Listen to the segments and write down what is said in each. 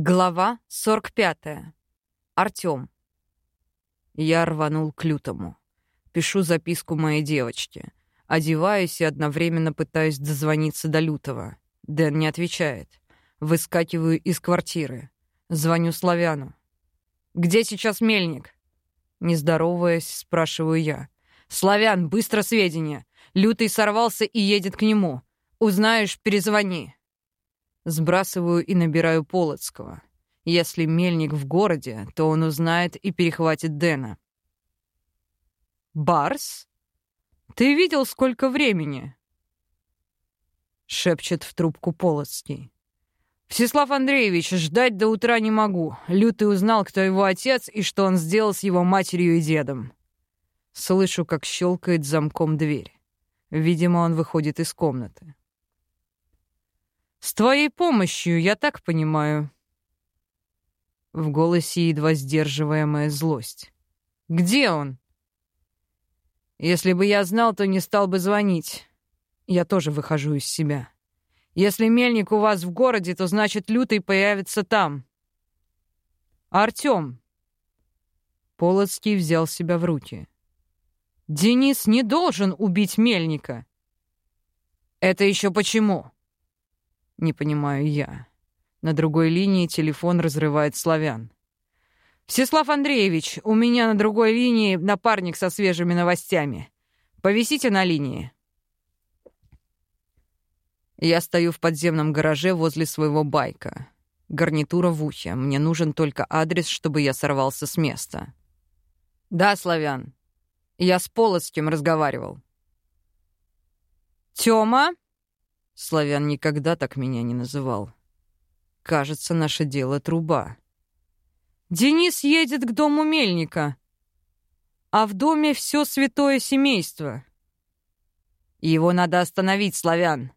Глава 45. Артём. Я рванул к лютому. Пишу записку моей девочке. Одеваюсь и одновременно пытаюсь дозвониться до лютого. Дэн не отвечает. Выскакиваю из квартиры. Звоню Славяну. «Где сейчас мельник?» Не здороваясь, спрашиваю я. «Славян, быстро сведения. Лютый сорвался и едет к нему. Узнаешь, перезвони». Сбрасываю и набираю Полоцкого. Если Мельник в городе, то он узнает и перехватит Дэна. «Барс? Ты видел, сколько времени?» Шепчет в трубку Полоцкий. «Всеслав Андреевич, ждать до утра не могу. Лютый узнал, кто его отец и что он сделал с его матерью и дедом». Слышу, как щелкает замком дверь. Видимо, он выходит из комнаты. «С твоей помощью, я так понимаю». В голосе едва сдерживаемая злость. «Где он?» «Если бы я знал, то не стал бы звонить. Я тоже выхожу из себя. Если мельник у вас в городе, то значит, Лютый появится там. Артём!» Полоцкий взял себя в руки. «Денис не должен убить мельника!» «Это еще почему?» Не понимаю я. На другой линии телефон разрывает славян. «Всеслав Андреевич, у меня на другой линии напарник со свежими новостями. Повисите на линии». Я стою в подземном гараже возле своего байка. Гарнитура в ухе. Мне нужен только адрес, чтобы я сорвался с места. «Да, Славян. Я с Полоцким разговаривал». «Тёма?» Славян никогда так меня не называл. Кажется, наше дело труба. Денис едет к дому мельника, а в доме все святое семейство. Его надо остановить, славян.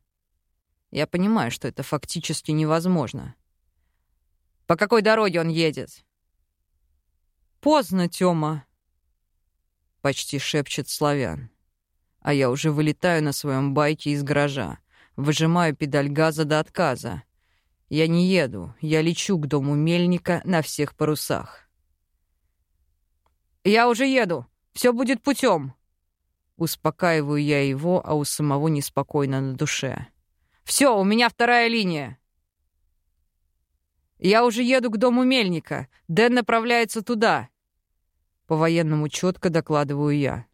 Я понимаю, что это фактически невозможно. По какой дороге он едет? Поздно, Тёма. Почти шепчет славян. А я уже вылетаю на своем байке из гаража. Выжимаю педаль газа до отказа. Я не еду, я лечу к дому мельника на всех парусах. «Я уже еду, все будет путем. Успокаиваю я его, а у самого неспокойно на душе. «Все, у меня вторая линия!» «Я уже еду к дому мельника. Дэн направляется туда!» По-военному четко докладываю я.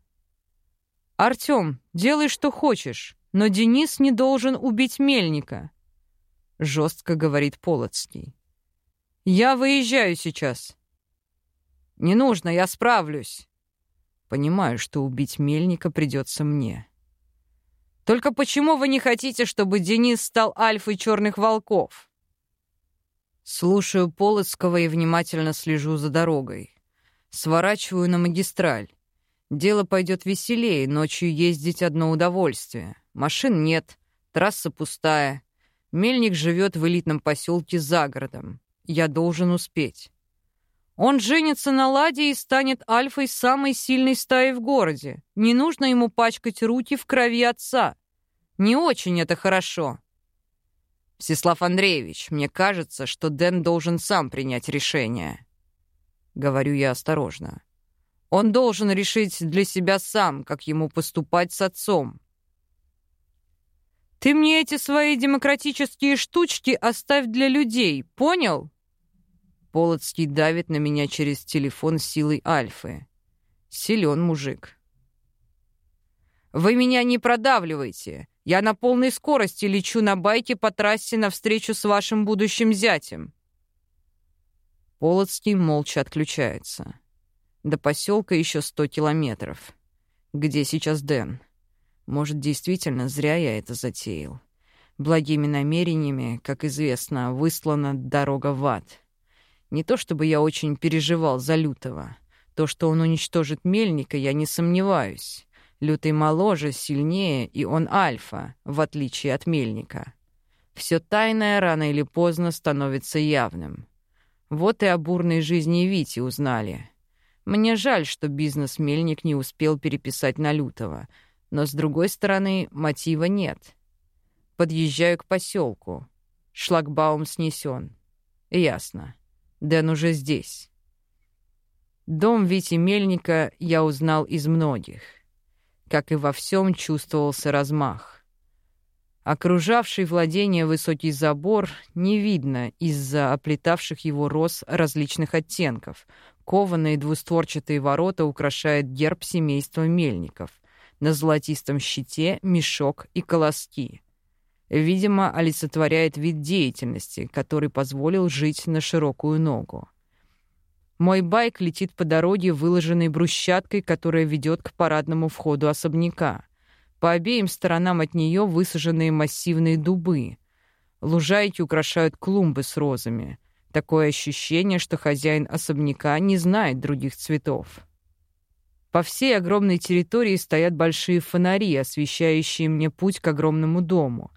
«Артем, делай, что хочешь. Но Денис не должен убить Мельника, жестко говорит Полоцкий. Я выезжаю сейчас. Не нужно, я справлюсь. Понимаю, что убить Мельника придется мне. Только почему вы не хотите, чтобы Денис стал альфой черных волков? Слушаю Полоцкого и внимательно слежу за дорогой. Сворачиваю на магистраль. Дело пойдет веселее, ночью ездить одно удовольствие. Машин нет, трасса пустая. Мельник живет в элитном поселке за городом. Я должен успеть. Он женится на Ладе и станет альфой самой сильной стаи в городе. Не нужно ему пачкать руки в крови отца. Не очень это хорошо. Всеслав Андреевич, мне кажется, что Дэн должен сам принять решение. Говорю я осторожно. Он должен решить для себя сам, как ему поступать с отцом. Ты мне эти свои демократические штучки оставь для людей, понял? Полоцкий давит на меня через телефон силой Альфы. Силен мужик. Вы меня не продавливайте. Я на полной скорости лечу на байке по трассе навстречу с вашим будущим зятем. Полоцкий молча отключается. До поселка еще сто километров. Где сейчас Дэн? Может, действительно зря я это затеял. Благими намерениями, как известно, выслана дорога в ад. Не то чтобы я очень переживал за Лютого. То, что он уничтожит Мельника, я не сомневаюсь. Лютый моложе, сильнее, и он альфа, в отличие от Мельника. Все тайное рано или поздно становится явным. Вот и о бурной жизни Вити узнали. Мне жаль, что бизнес Мельник не успел переписать на Лютого — но, с другой стороны, мотива нет. Подъезжаю к поселку. Шлагбаум снесен. Ясно. Дэн уже здесь. Дом Вити Мельника я узнал из многих. Как и во всем чувствовался размах. Окружавший владение высокий забор не видно из-за оплетавших его роз различных оттенков. Кованые двустворчатые ворота украшает герб семейства Мельников. На золотистом щите мешок и колоски. Видимо, олицетворяет вид деятельности, который позволил жить на широкую ногу. Мой байк летит по дороге, выложенной брусчаткой, которая ведет к парадному входу особняка. По обеим сторонам от нее высаженные массивные дубы. Лужайки украшают клумбы с розами. Такое ощущение, что хозяин особняка не знает других цветов. По всей огромной территории стоят большие фонари, освещающие мне путь к огромному дому.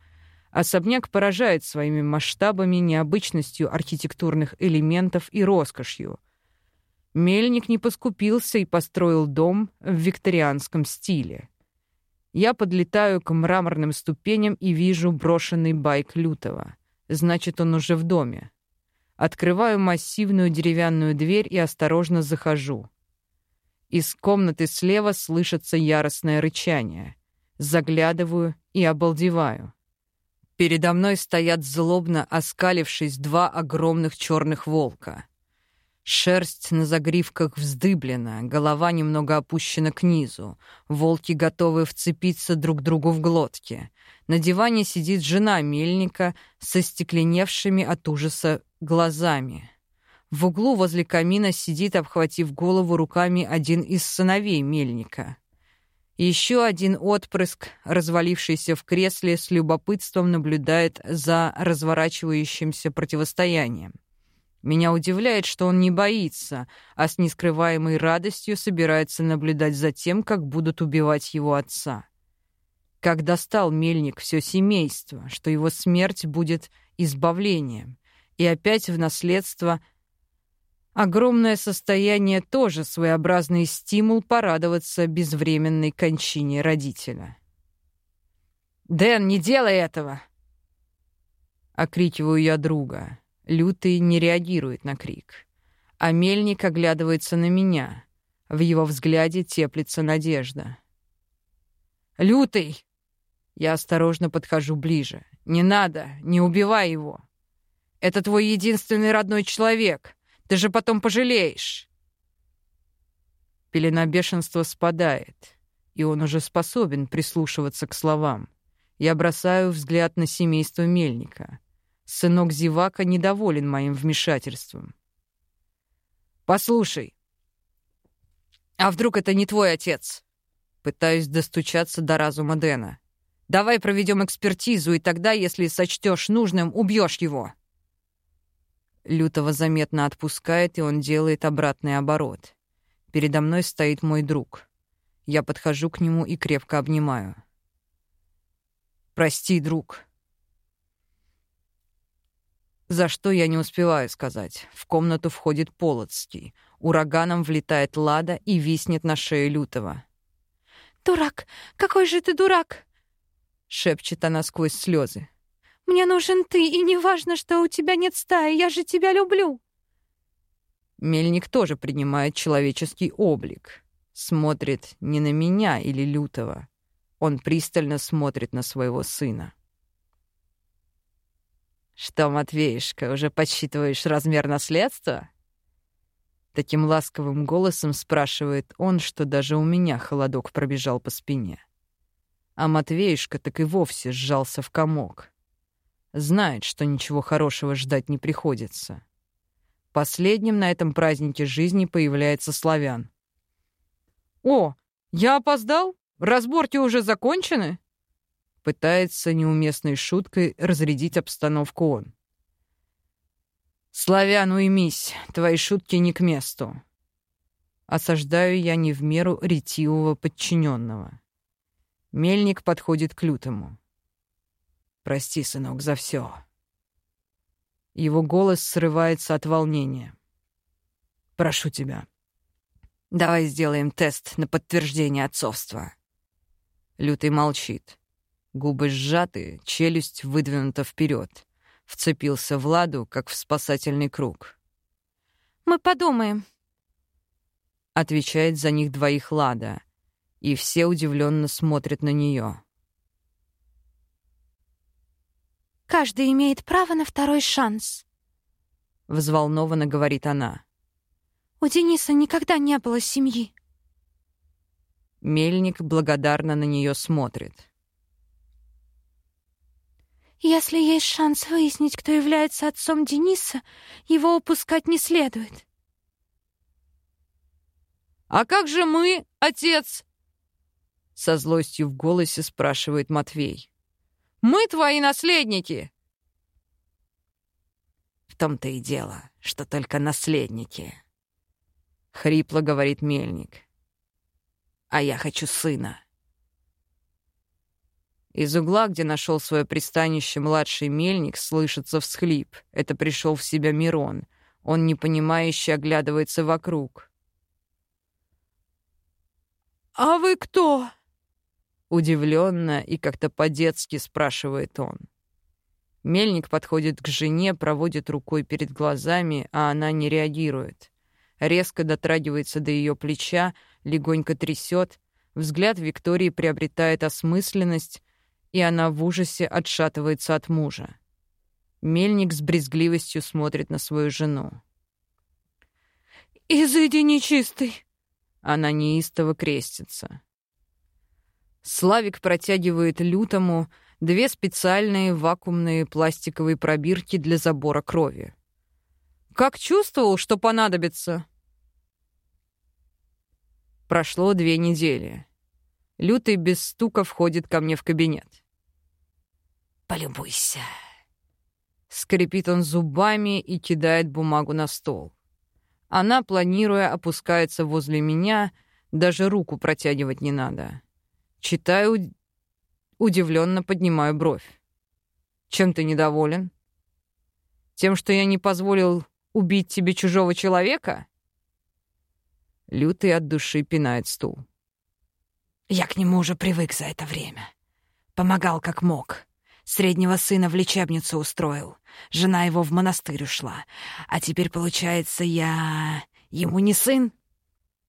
Особняк поражает своими масштабами, необычностью архитектурных элементов и роскошью — Мельник не поскупился и построил дом в викторианском стиле. Я подлетаю к мраморным ступеням и вижу брошенный байк Лютого. Значит, он уже в доме. Открываю массивную деревянную дверь и осторожно захожу. Из комнаты слева слышится яростное рычание. Заглядываю и обалдеваю. Передо мной стоят злобно оскалившись два огромных черных волка — Шерсть на загривках вздыблена, голова немного опущена к низу. Волки готовы вцепиться друг другу в глотки. На диване сидит жена мельника со стекленевшими от ужаса глазами. В углу возле камина сидит, обхватив голову руками, один из сыновей мельника. Еще один отпрыск, развалившийся в кресле, с любопытством наблюдает за разворачивающимся противостоянием. Меня удивляет, что он не боится, а с нескрываемой радостью собирается наблюдать за тем, как будут убивать его отца. Как достал мельник все семейство, что его смерть будет избавлением. И опять в наследство огромное состояние тоже своеобразный стимул порадоваться безвременной кончине родителя. «Дэн, не делай этого!» — окрикиваю я друга. Лютый не реагирует на крик. А мельник оглядывается на меня. В его взгляде теплится надежда. «Лютый!» Я осторожно подхожу ближе. «Не надо, не убивай его. Это твой единственный родной человек. Ты же потом пожалеешь!» Пелена бешенства спадает, и он уже способен прислушиваться к словам. Я бросаю взгляд на семейство Мельника — Сынок Зевака недоволен моим вмешательством. «Послушай, а вдруг это не твой отец?» Пытаюсь достучаться до разума Дэна. «Давай проведем экспертизу, и тогда, если сочтешь нужным, убьешь его». Лютого заметно отпускает, и он делает обратный оборот. Передо мной стоит мой друг. Я подхожу к нему и крепко обнимаю. «Прости, друг», за что я не успеваю сказать. В комнату входит Полоцкий. Ураганом влетает Лада и виснет на шее Лютого. «Дурак! Какой же ты дурак!» — шепчет она сквозь слезы. «Мне нужен ты, и не важно, что у тебя нет стаи, я же тебя люблю!» Мельник тоже принимает человеческий облик. Смотрит не на меня или Лютого. Он пристально смотрит на своего сына. «Что, Матвеюшка, уже подсчитываешь размер наследства?» Таким ласковым голосом спрашивает он, что даже у меня холодок пробежал по спине. А Матвеюшка так и вовсе сжался в комок. Знает, что ничего хорошего ждать не приходится. Последним на этом празднике жизни появляется славян. «О, я опоздал? Разборки уже закончены?» Пытается неуместной шуткой разрядить обстановку он. «Славян, уймись, твои шутки не к месту». Осаждаю я не в меру ретивого подчиненного. Мельник подходит к лютому. «Прости, сынок, за все. Его голос срывается от волнения. «Прошу тебя, давай сделаем тест на подтверждение отцовства». Лютый молчит. Губы сжаты, челюсть выдвинута вперед. Вцепился в Ладу, как в спасательный круг. «Мы подумаем», — отвечает за них двоих Лада, и все удивленно смотрят на нее. «Каждый имеет право на второй шанс», — взволнованно говорит она. «У Дениса никогда не было семьи». Мельник благодарно на нее смотрит. Если есть шанс выяснить, кто является отцом Дениса, его упускать не следует. «А как же мы, отец?» Со злостью в голосе спрашивает Матвей. «Мы твои наследники!» «В том-то и дело, что только наследники», — хрипло говорит Мельник. «А я хочу сына». Из угла, где нашел свое пристанище младший мельник, слышится всхлип. Это пришел в себя Мирон. Он непонимающе оглядывается вокруг. «А вы кто?» Удивленно и как-то по-детски спрашивает он. Мельник подходит к жене, проводит рукой перед глазами, а она не реагирует. Резко дотрагивается до ее плеча, легонько трясет. Взгляд Виктории приобретает осмысленность, и она в ужасе отшатывается от мужа. Мельник с брезгливостью смотрит на свою жену. «Изыди нечистый!» Она неистово крестится. Славик протягивает лютому две специальные вакуумные пластиковые пробирки для забора крови. «Как чувствовал, что понадобится?» Прошло две недели. Лютый без стука входит ко мне в кабинет. «Полюбуйся». Скрипит он зубами и кидает бумагу на стол. Она, планируя, опускается возле меня, даже руку протягивать не надо. Читаю, удивленно поднимаю бровь. Чем ты недоволен? Тем, что я не позволил убить тебе чужого человека? Лютый от души пинает стул. Я к нему уже привык за это время. Помогал как мог. Среднего сына в лечебницу устроил. Жена его в монастырь ушла. А теперь, получается, я... ему не сын?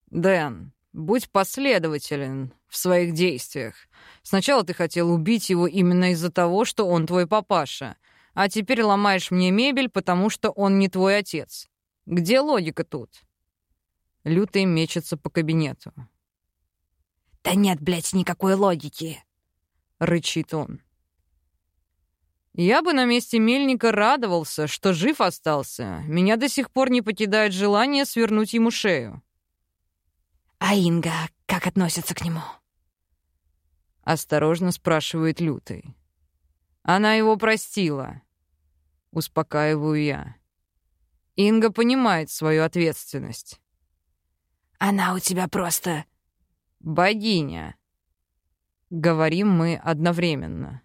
Дэн, будь последователен в своих действиях. Сначала ты хотел убить его именно из-за того, что он твой папаша. А теперь ломаешь мне мебель, потому что он не твой отец. Где логика тут? Лютый мечется по кабинету. «Да нет, блядь, никакой логики!» — рычит он. Я бы на месте Мельника радовался, что жив остался. Меня до сих пор не покидает желание свернуть ему шею. «А Инга как относится к нему?» Осторожно спрашивает Лютый. Она его простила. Успокаиваю я. Инга понимает свою ответственность. «Она у тебя просто богиня. Говорим мы одновременно.